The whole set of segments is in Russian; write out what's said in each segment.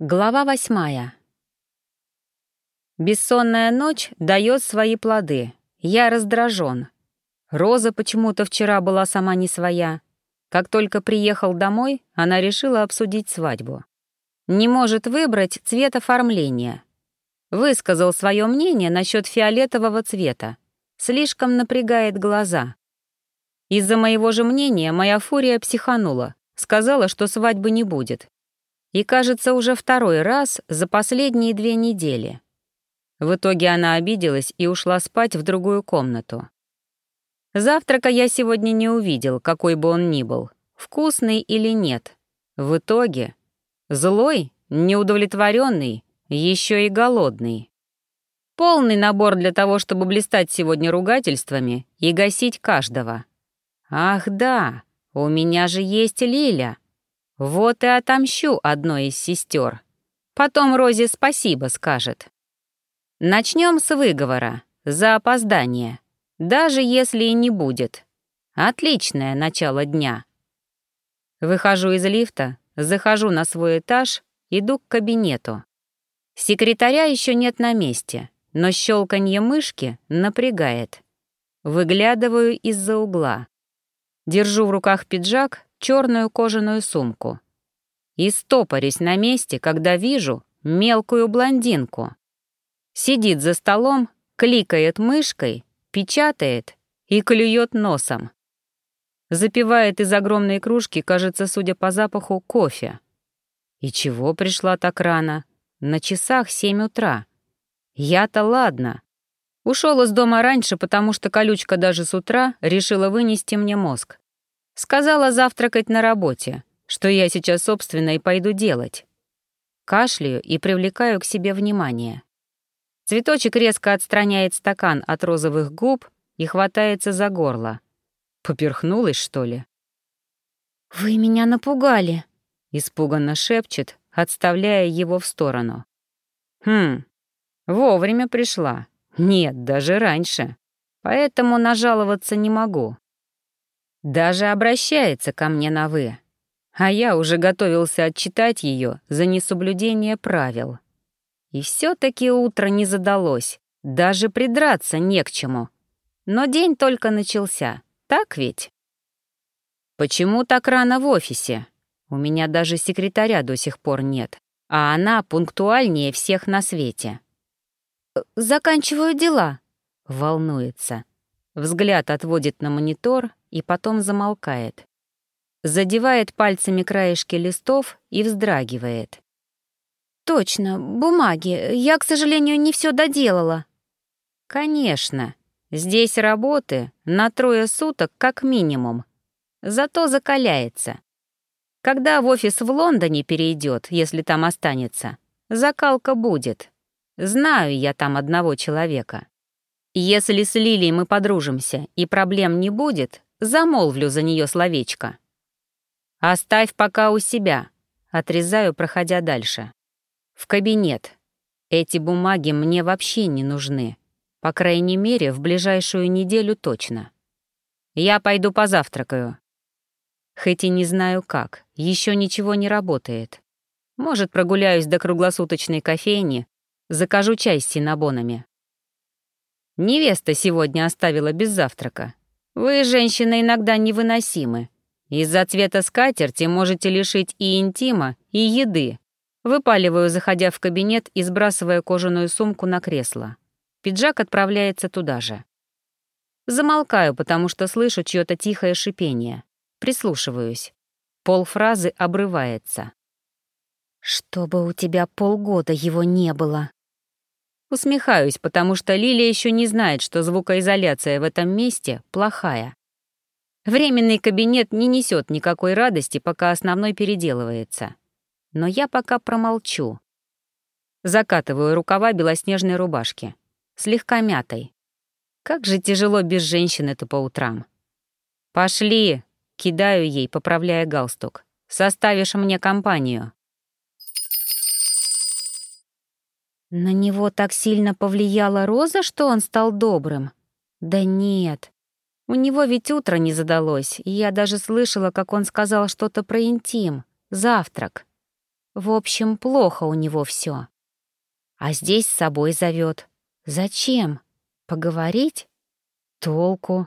Глава восьмая. Бессонная ночь дает свои плоды. Я раздражен. Роза почему-то вчера была сама не своя. Как только приехал домой, она решила обсудить свадьбу. Не может выбрать цвет оформления. Высказал свое мнение насчет фиолетового цвета. Слишком напрягает глаза. Из-за моего же мнения моя фурия психанула. Сказала, что свадьбы не будет. И, кажется, уже второй раз за последние две недели. В итоге она обиделась и ушла спать в другую комнату. Завтрака я сегодня не увидел, какой бы он ни был, вкусный или нет. В итоге злой, неудовлетворенный, еще и голодный. Полный набор для того, чтобы блистать сегодня ругательствами и гасить каждого. Ах да, у меня же есть Лиля. Вот и отомщу одной из сестер. Потом Розе спасибо скажет. Начнем с выговора. За опоздание. Даже если и не будет. Отличное начало дня. Выхожу из лифта, захожу на свой этаж, иду к кабинету. Секретаря еще нет на месте, но щелканье мышки напрягает. Выглядываю из-за угла. Держу в руках пиджак, черную кожаную сумку. И стопорюсь на месте, когда вижу мелкую блондинку. Сидит за столом, кликает мышкой, печатает и клюет носом. Запивает из огромной кружки, кажется, судя по запаху, кофе. И чего пришла так рано? На часах семь утра. Я-то ладно. Ушел из дома раньше, потому что колючка даже с утра решила вынести мне мозг. Сказала завтракать на работе, что я сейчас, собственно, и пойду делать. Кашляю и привлекаю к себе внимание. Цветочек резко отстраняет стакан от розовых губ и хватается за горло. Поперхнулась, что ли? «Вы меня напугали», — испуганно шепчет, отставляя его в сторону. «Хм, вовремя пришла. Нет, даже раньше. Поэтому нажаловаться не могу. Даже обращается ко мне на «вы». А я уже готовился отчитать ее за несоблюдение правил. И все таки утро не задалось, даже придраться не к чему. Но день только начался, так ведь? Почему так рано в офисе? У меня даже секретаря до сих пор нет, а она пунктуальнее всех на свете. «Заканчиваю дела», — волнуется. Взгляд отводит на монитор, и потом замолкает. Задевает пальцами краешки листов и вздрагивает. «Точно, бумаги. Я, к сожалению, не все доделала». «Конечно. Здесь работы на трое суток как минимум. Зато закаляется. Когда в офис в Лондоне перейдет, если там останется, закалка будет. Знаю я там одного человека. Если с Лилией мы подружимся и проблем не будет, замолвлю за нее словечко. Оставь пока у себя, отрезаю, проходя дальше. В кабинет. Эти бумаги мне вообще не нужны. По крайней мере, в ближайшую неделю точно. Я пойду позавтракаю. Хоть и не знаю как, еще ничего не работает. Может, прогуляюсь до круглосуточной кофейни, закажу чай с синабонами. Невеста сегодня оставила без завтрака. Вы, женщины, иногда невыносимы. Из-за цвета скатерти можете лишить и интима, и еды. Выпаливаю, заходя в кабинет и сбрасывая кожаную сумку на кресло. Пиджак отправляется туда же. Замолкаю, потому что слышу чьё-то тихое шипение. Прислушиваюсь. Полфразы обрывается. «Чтобы у тебя полгода его не было», Усмехаюсь, потому что Лилия еще не знает, что звукоизоляция в этом месте плохая. Временный кабинет не несет никакой радости, пока основной переделывается. Но я пока промолчу. Закатываю рукава белоснежной рубашки, слегка мятой. Как же тяжело без женщины-то по утрам. «Пошли!» — кидаю ей, поправляя галстук. «Составишь мне компанию». На него так сильно повлияла Роза, что он стал добрым? Да нет. У него ведь утро не задалось, и я даже слышала, как он сказал что-то про интим, завтрак. В общем, плохо у него все. А здесь с собой зовет. Зачем? Поговорить? Толку.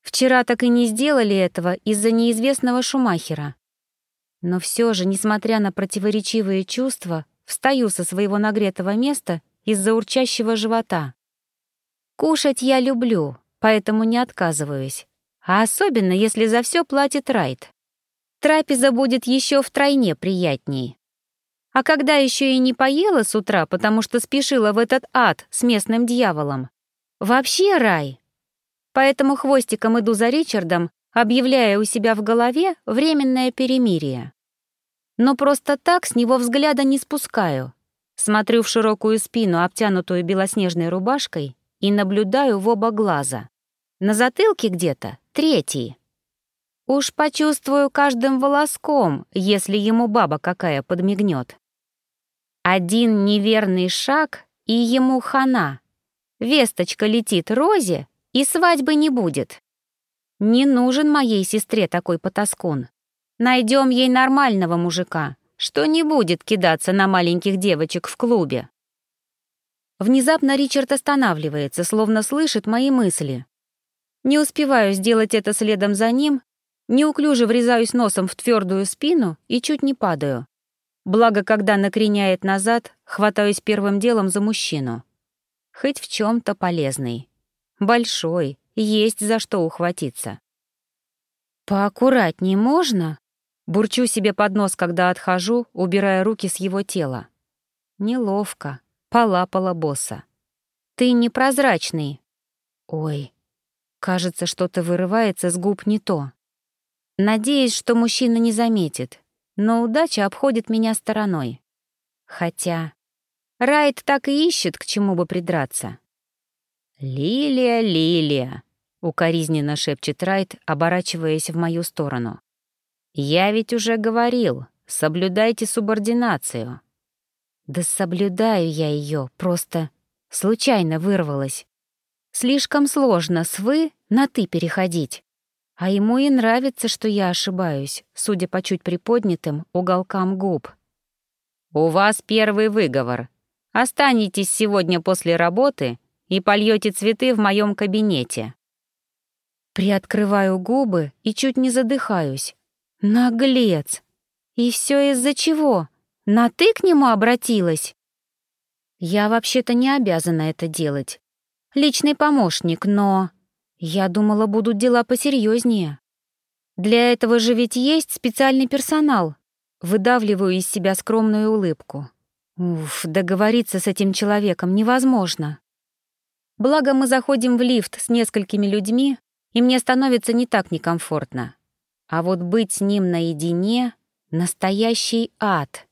Вчера так и не сделали этого из-за неизвестного Шумахера. Но все же, несмотря на противоречивые чувства, встаю со своего нагретого места из-за урчащего живота. Кушать я люблю, поэтому не отказываюсь. А особенно, если за все платит Райт. Трапеза будет еще втройне приятней. А когда еще и не поела с утра, потому что спешила в этот ад с местным дьяволом, вообще рай. Поэтому хвостиком иду за Ричардом, объявляя у себя в голове временное перемирие. Но просто так с него взгляда не спускаю. Смотрю в широкую спину, обтянутую белоснежной рубашкой, и наблюдаю в оба глаза. На затылке где-то третий. Уж почувствую каждым волоском, если ему баба какая подмигнет. Один неверный шаг, и ему хана. Весточка летит Розе, и свадьбы не будет. Не нужен моей сестре такой потаскун. Найдем ей нормального мужика, что не будет кидаться на маленьких девочек в клубе. Внезапно Ричард останавливается, словно слышит мои мысли. Не успеваю сделать это следом за ним, неуклюже врезаюсь носом в твердую спину и чуть не падаю. Благо, когда накреняет назад, хватаюсь первым делом за мужчину. Хоть в чем то полезный. Большой, есть за что ухватиться. «Поаккуратней можно?» Бурчу себе под нос, когда отхожу, убирая руки с его тела. Неловко. Полапала босса. «Ты непрозрачный». «Ой, кажется, что-то вырывается с губ не то. Надеюсь, что мужчина не заметит, но удача обходит меня стороной. Хотя Райт так и ищет, к чему бы придраться. «Лилия, Лилия!» — укоризненно шепчет Райт, оборачиваясь в мою сторону. «Я ведь уже говорил, соблюдайте субординацию». «Да соблюдаю я ее, просто случайно вырвалась. Слишком сложно с «вы» на «ты» переходить. А ему и нравится, что я ошибаюсь, судя по чуть приподнятым уголкам губ. «У вас первый выговор. Останетесь сегодня после работы и польете цветы в моем кабинете». Приоткрываю губы и чуть не задыхаюсь. Наглец! И все из-за чего? На «ты» к нему обратилась? Я вообще-то не обязана это делать. Личный помощник, но... Я думала, будут дела посерьезнее. Для этого же ведь есть специальный персонал. Выдавливаю из себя скромную улыбку. Уф, договориться с этим человеком невозможно. Благо мы заходим в лифт с несколькими людьми, и мне становится не так некомфортно. А вот быть с ним наедине — настоящий ад.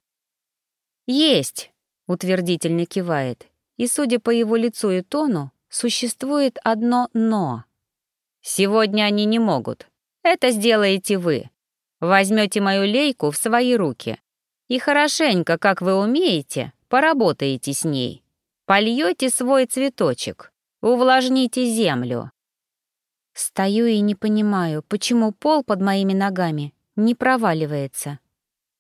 «Есть!» — утвердительно кивает, и, судя по его лицу и тону, существует одно «но». Сегодня они не могут. Это сделаете вы. Возьмете мою лейку в свои руки. И хорошенько, как вы умеете, поработаете с ней. Польете свой цветочек. Увлажните землю. Стою и не понимаю, почему пол под моими ногами не проваливается.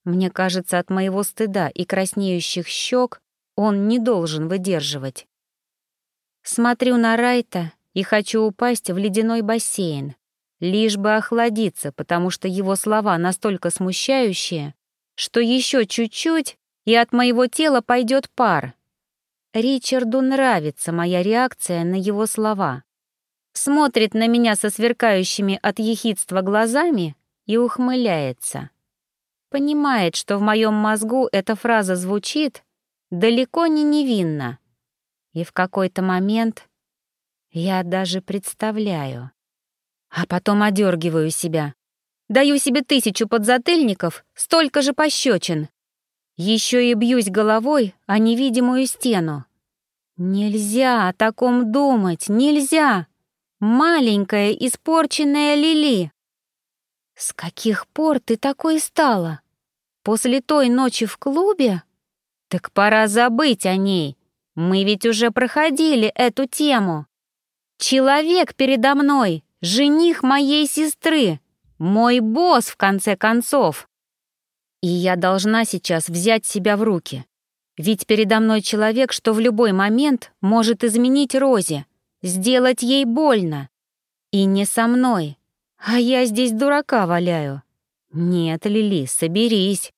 Мне кажется, от моего стыда и краснеющих щек он не должен выдерживать. Смотрю на Райта и хочу упасть в ледяной бассейн, лишь бы охладиться, потому что его слова настолько смущающие, что еще чуть-чуть, и от моего тела пойдет пар. Ричарду нравится моя реакция на его слова. Смотрит на меня со сверкающими от ехидства глазами и ухмыляется. Понимает, что в моем мозгу эта фраза звучит далеко не невинно. И в какой-то момент я даже представляю. А потом одергиваю себя. Даю себе тысячу подзатыльников, столько же пощечин. Еще и бьюсь головой о невидимую стену. Нельзя о таком думать, нельзя. Маленькая испорченная Лили. С каких пор ты такой стала? После той ночи в клубе? Так пора забыть о ней. Мы ведь уже проходили эту тему. Человек передо мной, жених моей сестры, мой босс, в конце концов. И я должна сейчас взять себя в руки. Ведь передо мной человек, что в любой момент может изменить Розе, сделать ей больно. И не со мной. А я здесь дурака валяю. Нет, Лили, соберись.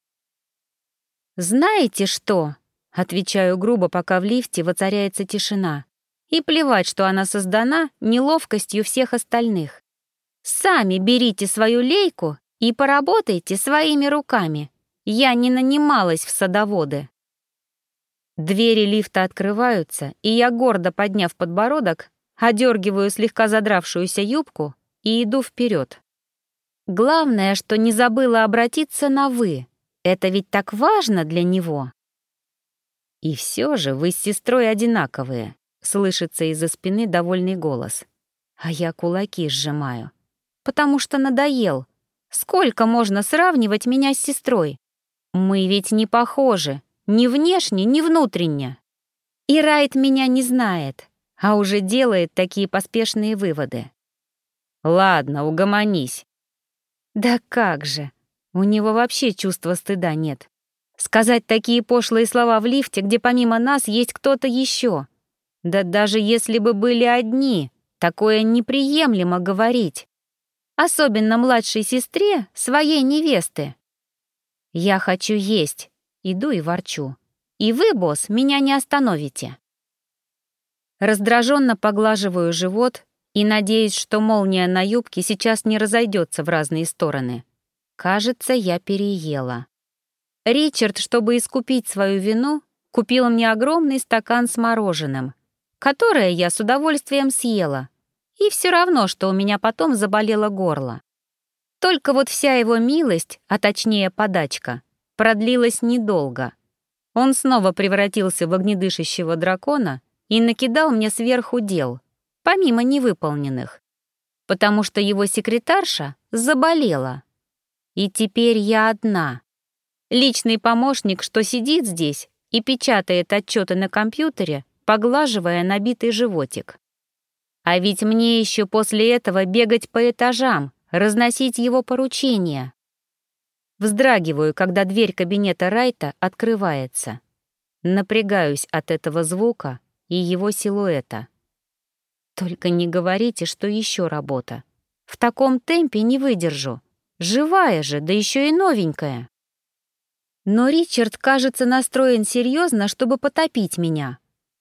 «Знаете что?» — отвечаю грубо, пока в лифте воцаряется тишина. И плевать, что она создана неловкостью всех остальных. Сами берите свою лейку и поработайте своими руками. Я не нанималась в садоводы. Двери лифта открываются, и я, гордо подняв подбородок, одергиваю слегка задравшуюся юбку и иду вперед. Главное, что не забыла обратиться на «вы». Это ведь так важно для него. И все же вы с сестрой одинаковые, слышится из-за спины довольный голос. А я кулаки сжимаю. Потому что надоел. Сколько можно сравнивать меня с сестрой? Мы ведь не похожи, ни внешне, ни внутренне. И Райт меня не знает, а уже делает такие поспешные выводы. Ладно, угомонись. Да как же, у него вообще чувства стыда нет. Сказать такие пошлые слова в лифте, где помимо нас есть кто-то еще. Да даже если бы были одни, такое неприемлемо говорить. Особенно младшей сестре своей невесты. Я хочу есть, иду и ворчу. И вы, босс, меня не остановите. Раздраженно поглаживаю живот и надеюсь, что молния на юбке сейчас не разойдется в разные стороны. Кажется, я переела. Ричард, чтобы искупить свою вину, купил мне огромный стакан с мороженым, которое я с удовольствием съела. И все равно, что у меня потом заболело горло. Только вот вся его милость, а точнее подачка, продлилась недолго. Он снова превратился в огнедышащего дракона и накидал мне сверху дел, помимо невыполненных, потому что его секретарша заболела. И теперь я одна. Личный помощник, что сидит здесь и печатает отчеты на компьютере, поглаживая набитый животик. А ведь мне еще после этого бегать по этажам, разносить его поручения. Вздрагиваю, когда дверь кабинета Райта открывается. Напрягаюсь от этого звука и его силуэта. Только не говорите, что еще работа. В таком темпе не выдержу. Живая же, да еще и новенькая. Но Ричард, кажется, настроен серьезно, чтобы потопить меня.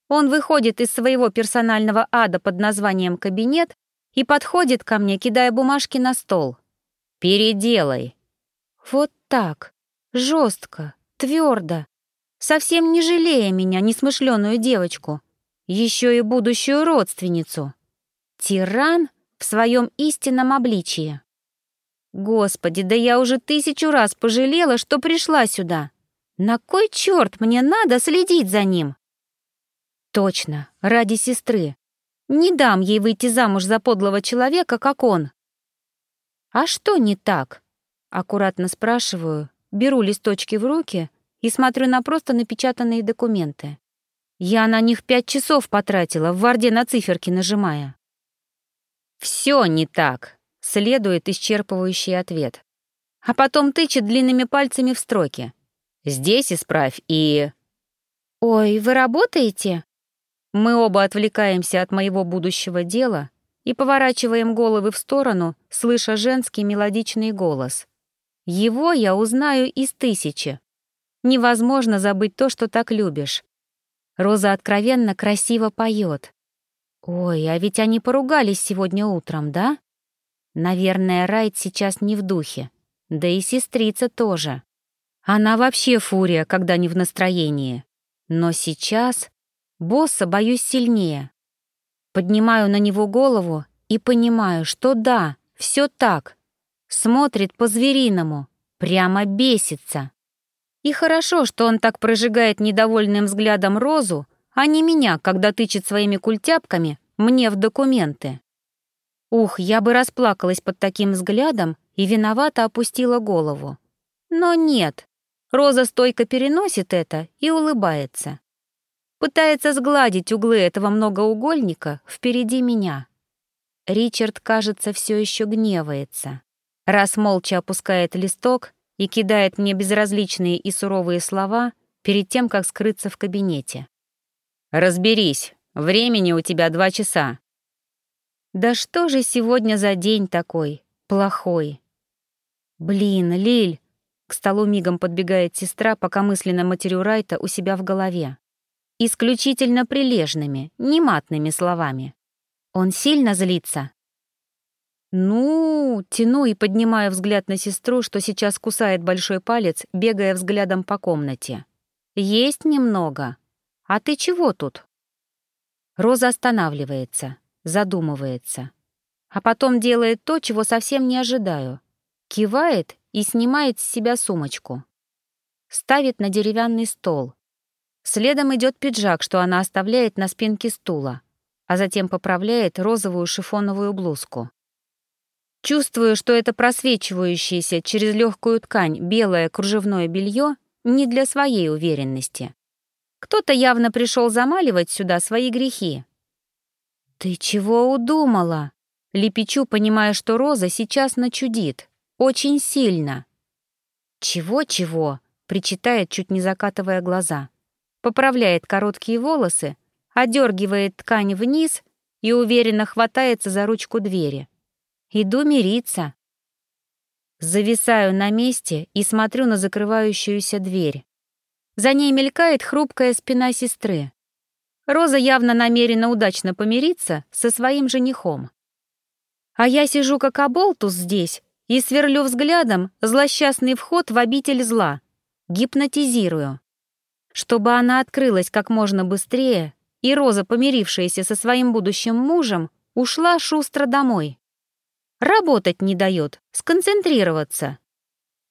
Он выходит из своего персонального ада под названием «кабинет» и подходит ко мне, кидая бумажки на стол. «Переделай». Вот так, жестко, твердо, совсем не жалея меня, несмышленую девочку, еще и будущую родственницу. Тиран в своем истинном обличии. Господи, да я уже тысячу раз пожалела, что пришла сюда. На кой черт мне надо следить за ним? Точно, ради сестры. Не дам ей выйти замуж за подлого человека, как он. А что не так? Аккуратно спрашиваю, беру листочки в руки и смотрю на просто напечатанные документы. Я на них пять часов потратила, в варде на циферки нажимая. Все не так, Следует исчерпывающий ответ. А потом тычет длинными пальцами в строки. «Здесь исправь и...» «Ой, вы работаете?» Мы оба отвлекаемся от моего будущего дела и поворачиваем головы в сторону, слыша женский мелодичный голос. Его я узнаю из тысячи. Невозможно забыть то, что так любишь. Роза откровенно красиво поет. Ой, а ведь они поругались сегодня утром, да? Наверное, Райт сейчас не в духе. Да и сестрица тоже. Она вообще фурия, когда не в настроении. Но сейчас босса боюсь сильнее. Поднимаю на него голову и понимаю, что да, все так. Смотрит по-звериному, прямо бесится. И хорошо, что он так прожигает недовольным взглядом Розу, а не меня, когда тычет своими культяпками мне в документы. Ух, я бы расплакалась под таким взглядом и виновато опустила голову. Но нет. Роза стойко переносит это и улыбается. Пытается сгладить углы этого многоугольника впереди меня. Ричард, кажется, все еще гневается. Раз молча опускает листок и кидает мне безразличные и суровые слова перед тем, как скрыться в кабинете. «Разберись, времени у тебя два часа». «Да что же сегодня за день такой, плохой?» «Блин, Лиль!» — к столу мигом подбегает сестра, пока мысленно матерю Райта у себя в голове. Исключительно прилежными, нематными словами. Он сильно злится. «Ну...» — тяну и поднимаю взгляд на сестру, что сейчас кусает большой палец, бегая взглядом по комнате. «Есть немного. А ты чего тут?» Роза останавливается, задумывается. А потом делает то, чего совсем не ожидаю. Кивает и снимает с себя сумочку. Ставит на деревянный стол. Следом идет пиджак, что она оставляет на спинке стула, а затем поправляет розовую шифоновую блузку. Чувствую, что это просвечивающееся через легкую ткань белое кружевное белье не для своей уверенности. Кто-то явно пришел замаливать сюда свои грехи. «Ты чего удумала?» Лепечу, понимая, что Роза сейчас начудит. Очень сильно. «Чего-чего?» — причитает, чуть не закатывая глаза. Поправляет короткие волосы, одергивает ткань вниз и уверенно хватается за ручку двери. Иду мириться. Зависаю на месте и смотрю на закрывающуюся дверь. За ней мелькает хрупкая спина сестры. Роза явно намерена удачно помириться со своим женихом. А я сижу как оболтус здесь и сверлю взглядом злосчастный вход в обитель зла. Гипнотизирую. Чтобы она открылась как можно быстрее, и Роза, помирившаяся со своим будущим мужем, ушла шустро домой. Работать не дает, сконцентрироваться.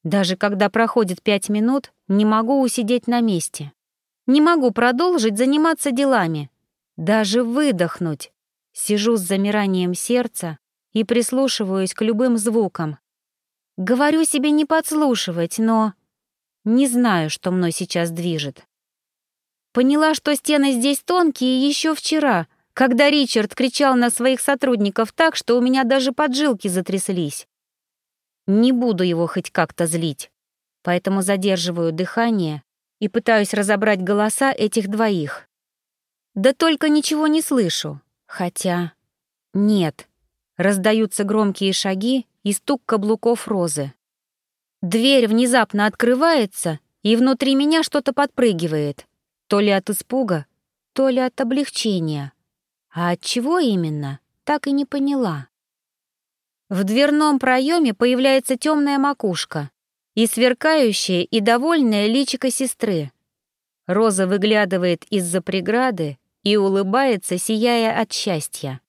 Даже когда проходит пять минут, не могу усидеть на месте. Не могу продолжить заниматься делами. Даже выдохнуть. Сижу с замиранием сердца и прислушиваюсь к любым звукам. Говорю себе не подслушивать, но... Не знаю, что мной сейчас движет. Поняла, что стены здесь тонкие еще вчера — когда Ричард кричал на своих сотрудников так, что у меня даже поджилки затряслись. Не буду его хоть как-то злить, поэтому задерживаю дыхание и пытаюсь разобрать голоса этих двоих. Да только ничего не слышу, хотя... Нет. Раздаются громкие шаги и стук каблуков розы. Дверь внезапно открывается, и внутри меня что-то подпрыгивает. То ли от испуга, то ли от облегчения. А от чего именно, так и не поняла. В дверном проеме появляется темная макушка и сверкающая и довольная личико сестры. Роза выглядывает из-за преграды и улыбается, сияя от счастья.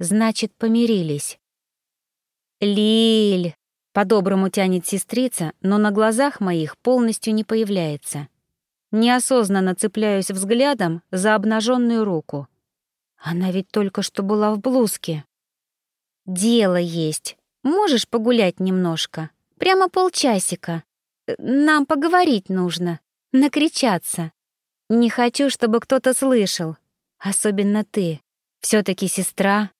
Значит, помирились. «Лиль!» — по-доброму тянет сестрица, но на глазах моих полностью не появляется. Неосознанно цепляюсь взглядом за обнаженную руку — она ведь только что была в блузке. Дело есть. Можешь погулять немножко? Прямо полчасика. Нам поговорить нужно. Накричаться. Не хочу, чтобы кто-то слышал. Особенно ты. все таки сестра.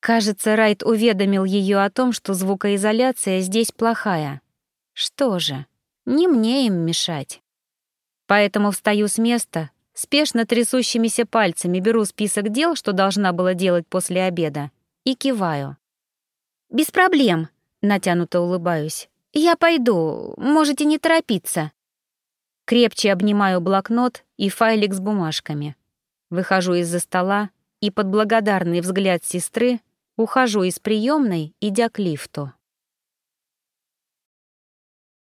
Кажется, Райт уведомил ее о том, что звукоизоляция здесь плохая. Что же, не мне им мешать. Поэтому встаю с места, Спешно трясущимися пальцами беру список дел, что должна была делать после обеда, и киваю. «Без проблем», — натянуто улыбаюсь. «Я пойду, можете не торопиться». Крепче обнимаю блокнот и файлик с бумажками. Выхожу из-за стола и под благодарный взгляд сестры ухожу из приемной, идя к лифту.